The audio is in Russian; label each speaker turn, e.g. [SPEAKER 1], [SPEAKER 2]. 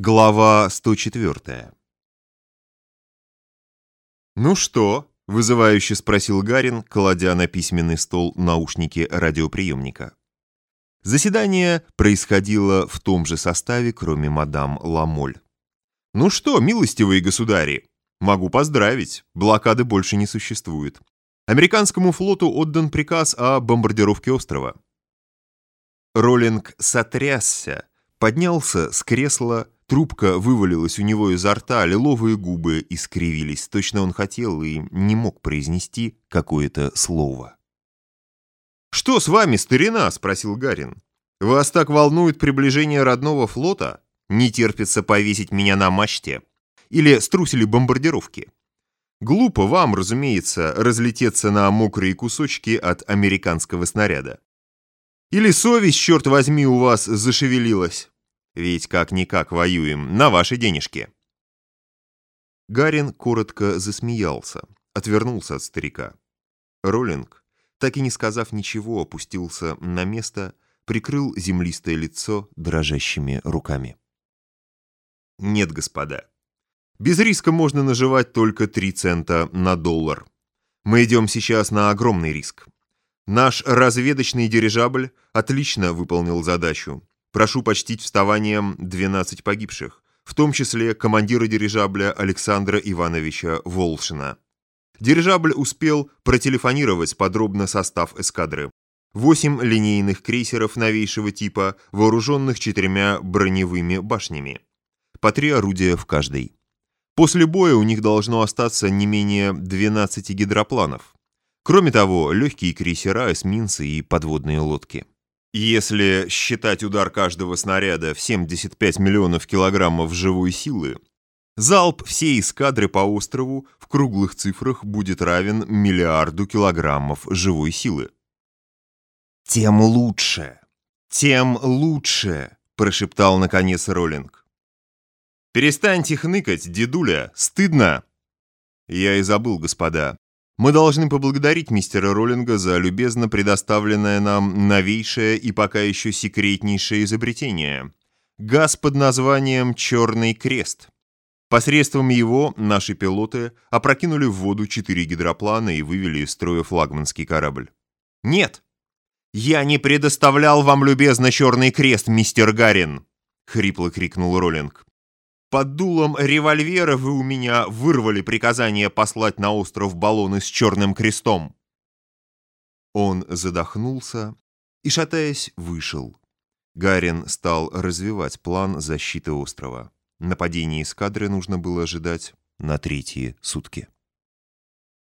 [SPEAKER 1] Глава 104 «Ну что?» — вызывающе спросил Гарин, кладя на письменный стол наушники радиоприемника. Заседание происходило в том же составе, кроме мадам Ламоль. «Ну что, милостивые государи, могу поздравить, блокады больше не существует. Американскому флоту отдан приказ о бомбардировке острова». Роллинг сотрясся, поднялся с кресла, Трубка вывалилась у него изо рта, лиловые губы искривились. Точно он хотел и не мог произнести какое-то слово. «Что с вами, старина?» — спросил Гарин. «Вас так волнует приближение родного флота? Не терпится повесить меня на мачте? Или струсили бомбардировки?» Глупо вам, разумеется, разлететься на мокрые кусочки от американского снаряда. Или совесть, черт возьми, у вас зашевелилась? Ведь как-никак воюем на ваши денежки. Гарин коротко засмеялся, отвернулся от старика. Роллинг, так и не сказав ничего, опустился на место, прикрыл землистое лицо дрожащими руками. Нет, господа. Без риска можно наживать только 3 цента на доллар. Мы идем сейчас на огромный риск. Наш разведочный дирижабль отлично выполнил задачу. Прошу почтить вставанием 12 погибших, в том числе командира дирижабля Александра Ивановича Волшина. Дирижабль успел протелефонировать подробно состав эскадры. Восемь линейных крейсеров новейшего типа, вооруженных четырьмя броневыми башнями. По три орудия в каждой. После боя у них должно остаться не менее 12 гидропланов. Кроме того, легкие крейсера, эсминцы и подводные лодки. Если считать удар каждого снаряда в 75 миллионов килограммов живой силы, залп всей эскадры по острову в круглых цифрах будет равен миллиарду килограммов живой силы. «Тем лучше! Тем лучше!» – прошептал наконец Роллинг. «Перестаньте хныкать, дедуля! Стыдно!» «Я и забыл, господа. Мы должны поблагодарить мистера Роллинга за любезно предоставленное нам новейшее и пока еще секретнейшее изобретение. Газ под названием «Черный крест». Посредством его наши пилоты опрокинули в воду четыре гидроплана и вывели из строя флагманский корабль. «Нет! Я не предоставлял вам любезно черный крест, мистер Гарин!» — хрипло крикнул Роллинг. Под дулом револьвера вы у меня вырвали приказание послать на остров баллоны с черным крестом. Он задохнулся и, шатаясь, вышел. Гарин стал развивать план защиты острова. Нападение эскадры нужно было ожидать на третьи сутки.